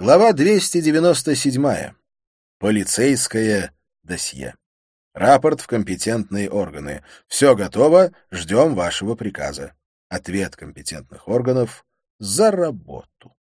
Глава 297. Полицейское досье. Рапорт в компетентные органы. Все готово, ждем вашего приказа. Ответ компетентных органов за работу.